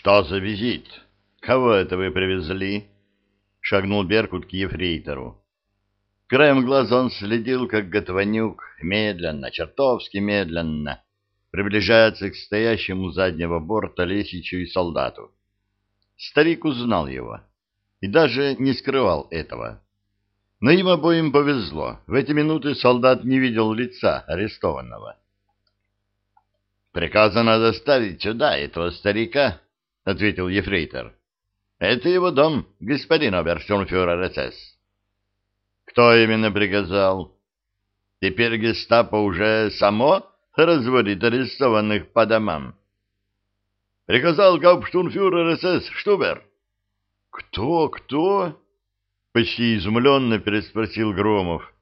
Что за визит? Кого это вы привезли? Шагнул Беркут к ефрейтору. Краем глаза он следил, как Готванюк медленно, чертовски медленно приближается к стоящему у заднего борта Лесичу и солдату. Старик узнал его и даже не скрывал этого. Но им обоим повезло. В эти минуты солдат не видел лица арестованного. «Приказано доставить сюда этого старика», — ответил ефрейтор. «Это его дом, господин оберштурмфюрер СС». «Кто именно приказал?» «Теперь гестапо уже само разводит арестованных по домам». «Приказал гауптштурмфюрер СС Штубер». «Кто, кто?» — почти изумленно переспросил Громов.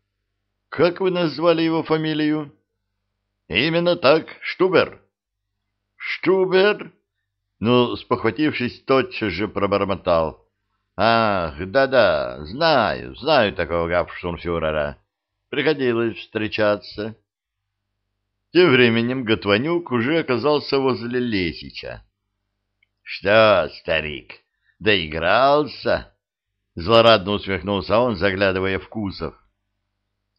«Как вы назвали его фамилию?» Именно так, Штубер. Штубер? Ну, спохватившись, тотчас же пробормотал. Ах, да-да, знаю, знаю такого гауптштурмфюрера. Приходилось встречаться. Тем временем Готванюк уже оказался возле Лесича. — Что, старик, доигрался? — злорадно усмехнулся он, заглядывая в кузов.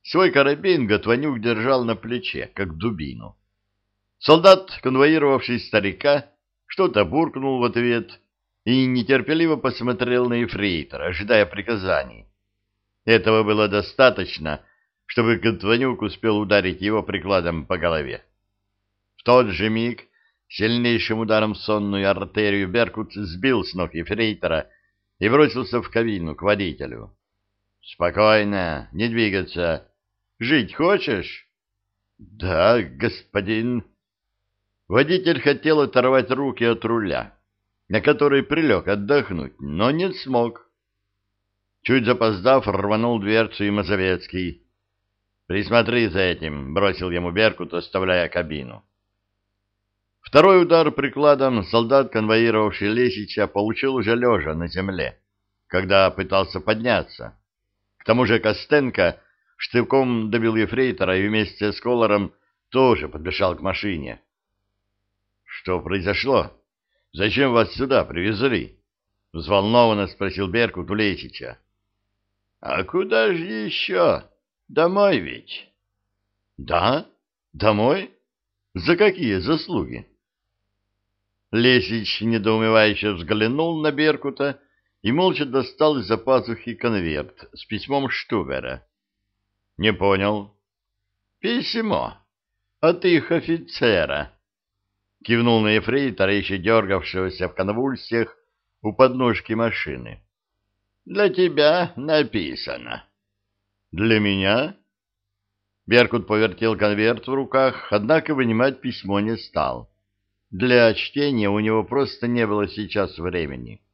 Свой карабин Готванюк держал на плече, как дубину. Солдат, конвоировавший старика, что-то буркнул в ответ и нетерпеливо посмотрел на эфрейтора, ожидая приказаний. Этого было достаточно, чтобы Готванюк успел ударить его прикладом по голове. В тот же миг сильнейшим ударом сонную артерию Беркут сбил с ног эфрейтора и бросился в кабину к водителю. «Спокойно, не двигаться. Жить хочешь?» «Да, господин...» Водитель хотел оторвать руки от руля, на который прилег отдохнуть, но не смог. Чуть запоздав, рванул дверцу и Мазовецкий. «Присмотри за этим», — бросил ему Беркут, оставляя кабину. Второй удар прикладом солдат, конвоировавший Лесича, получил уже лежа на земле, когда пытался подняться. К тому же Костенко штыком добил ефрейтора и вместе с Колором тоже подбежал к машине. Что произошло? Зачем вас сюда привезли? Взволнованно спросил Беркут у. А куда же еще? Домой ведь. Да? Домой? За какие заслуги? Лесич недоумевающе взглянул на Беркута и молча достал из-за пазухи конверт с письмом Штубера. — Не понял. — Письмо от их офицера, — кивнул на ефрейтора, еще дергавшегося в конвульсиях у подножки машины. — Для тебя написано. — Для меня? Беркут повертел конверт в руках, однако вынимать письмо не стал. Для чтения у него просто не было сейчас времени. —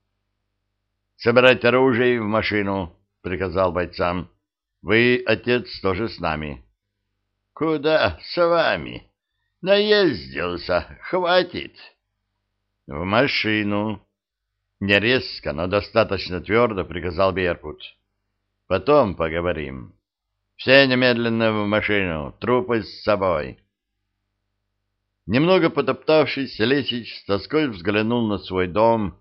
«Собирать оружие в машину», — приказал бойцам. «Вы, отец, тоже с нами». «Куда с вами? Наездился. Хватит». «В машину». Не резко, но достаточно твердо приказал Беркут. «Потом поговорим. Все немедленно в машину, трупы с собой». Немного потоптавшись, Лесич с тоской взглянул на свой дом,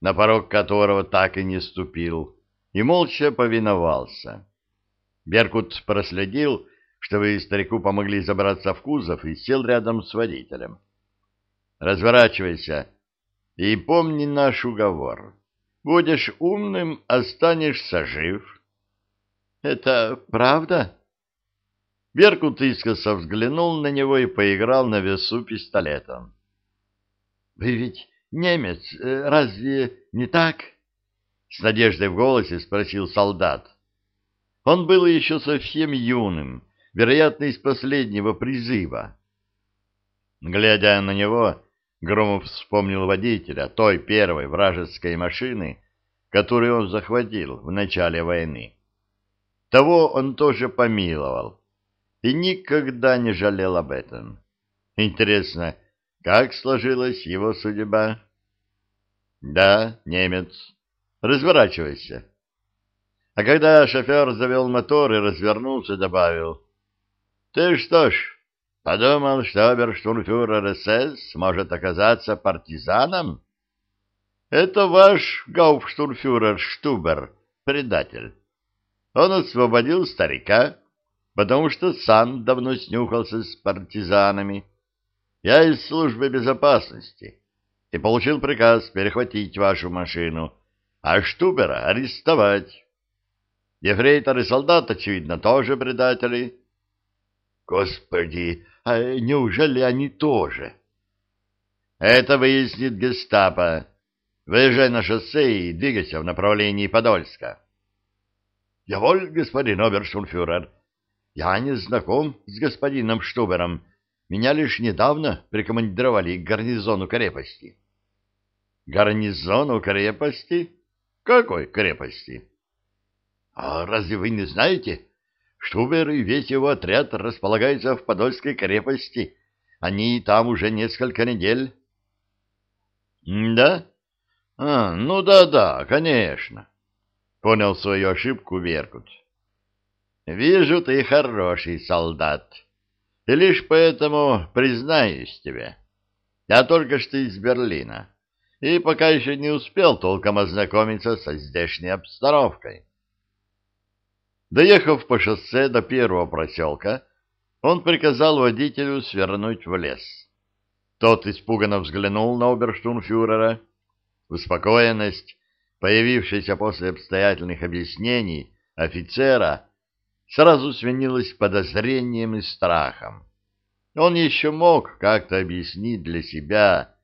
на порог которого так и не ступил, и молча повиновался. Беркут проследил, чтобы старику помогли забраться в кузов, и сел рядом с водителем. «Разворачивайся и помни наш уговор. Будешь умным, останешься жив». «Это правда?» Беркут искоса взглянул на него и поиграл на весу пистолетом. «Вы ведь немец, э, разве не так? — с надеждой в голосе спросил солдат. Он был еще совсем юным, вероятно, из последнего призыва. Глядя на него, Громов вспомнил водителя той первой вражеской машины, которую он захватил в начале войны. Того он тоже помиловал и никогда не жалел об этом. Интересно, как сложилась его судьба? Да, немец. Разворачивайся. А когда шофер завел мотор и развернулся, добавил. Ты что ж, подумал, что оберштурмфюрер СС может оказаться партизаном? Это ваш гауптштурмфюрер Штубер, предатель. Он освободил старика, потому что сам давно снюхался с партизанами. Я из службы безопасности и получил приказ перехватить вашу машину, а Штубера арестовать. Ефрейтор и солдат, очевидно, тоже предатели. Господи, а неужели они тоже? Это выяснит гестапо. Выезжай на шоссе и двигайся в направлении Подольска. Я воль, господин оберштурмфюрер. Я не знаком с господином Штубером. Меня лишь недавно прикомандировали к гарнизону крепости. Гарнизону крепости? Какой крепости? А разве вы не знаете? Штубер и весь его отряд располагаются в Подольской крепости. Они там уже несколько недель. Да? А, ну да-да, конечно. Понял свою ошибку Беркут. Вижу, ты хороший солдат. И лишь поэтому признаюсь тебе. Я только что из Берлина и пока еще не успел толком ознакомиться со здешней обстановкой. Доехав по шоссе до первого проселка, он приказал водителю свернуть в лес. Тот испуганно взглянул на оберштурмфюрера. Успокоенность, появившаяся после обстоятельных объяснений офицера, сразу сменилась подозрением и страхом. Он еще мог как-то объяснить для себя,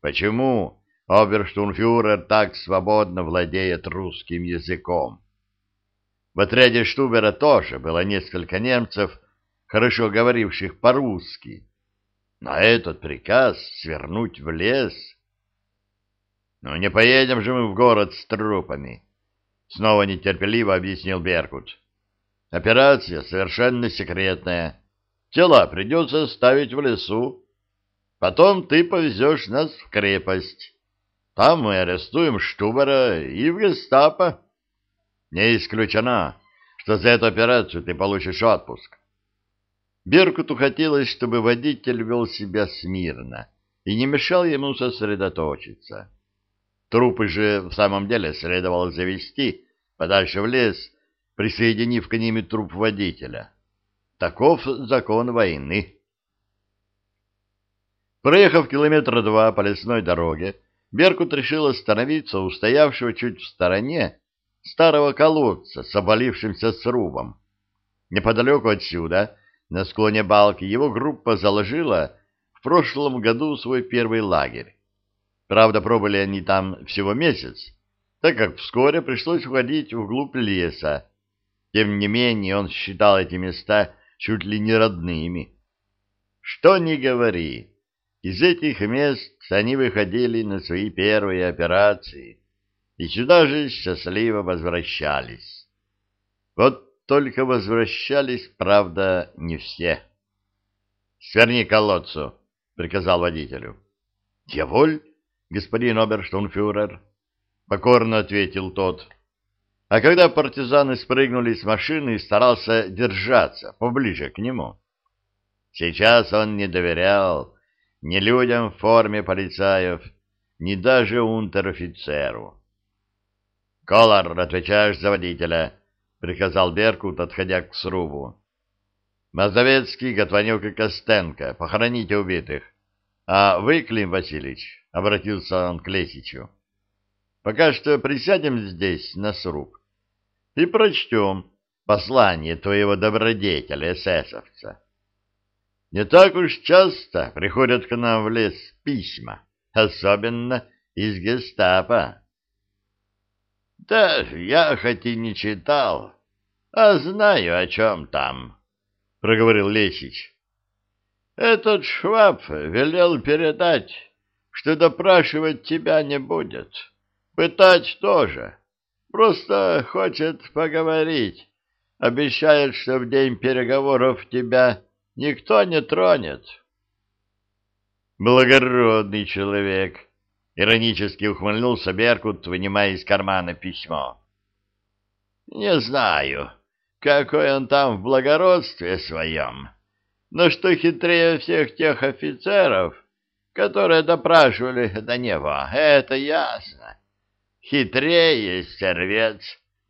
почему оберштурмфюрер так свободно владеет русским языком. В отряде Штубера тоже было несколько немцев, хорошо говоривших по-русски. Но этот приказ свернуть в лес... «Ну, не поедем же мы в город с трупами», — снова нетерпеливо объяснил Беркут. «Операция совершенно секретная. Тела придется ставить в лесу. Потом ты повезешь нас в крепость. Там мы арестуем Штубера и в гестапо». Не исключено, что за эту операцию ты получишь отпуск. Беркуту хотелось, чтобы водитель вел себя смирно и не мешал ему сосредоточиться. Трупы же в самом деле следовало завести подальше в лес, присоединив к ним труп водителя. Таков закон войны. Проехав километра два по лесной дороге, Беркут решил остановиться у стоявшего чуть в стороне старого колодца с обвалившимся срубом. Неподалеку отсюда, на склоне балки, его группа заложила в прошлом году свой первый лагерь. Правда, пробыли они там всего месяц, так как вскоре пришлось уходить вглубь леса. Тем не менее, он считал эти места чуть ли не родными. Что ни говори, из этих мест они выходили на свои первые операции — и сюда же счастливо возвращались. Вот только возвращались, правда, не все. — Сверни колодцу, — приказал водителю. — Дьяволь, господин оберштунфюрер, — покорно ответил тот. А когда партизаны спрыгнули с машины, старался держаться поближе к нему. Сейчас он не доверял ни людям в форме полицаев, ни даже унтер-офицеру. — Колор, отвечаешь за водителя, — приказал Беркут, отходя к срубу. — Мазовецкий, Готванюк и Костенко, похороните убитых. А вы, Клим Васильевич, — обратился он к Лесичу, — пока что присядем здесь, на сруб, и прочтем послание твоего добродетеля, эсэсовца. Не так уж часто приходят к нам в лес письма, особенно из гестапо. Да, я хоть и не читал, а знаю, о чем там, — проговорил Лесич. Этот Шваб велел передать, что допрашивать тебя не будет, пытать тоже, просто хочет поговорить, обещает, что в день переговоров тебя никто не тронет. Благородный человек, Иронически ухмыльнулся Беркут, вынимая из кармана письмо. «Не знаю, какой он там в благородстве своем, но что хитрее всех тех офицеров, которые допрашивали до него, это ясно. Хитрее стервец,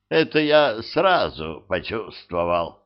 это я сразу почувствовал.